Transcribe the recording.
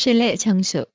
실내 장수